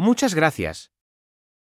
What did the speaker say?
Muchas gracias.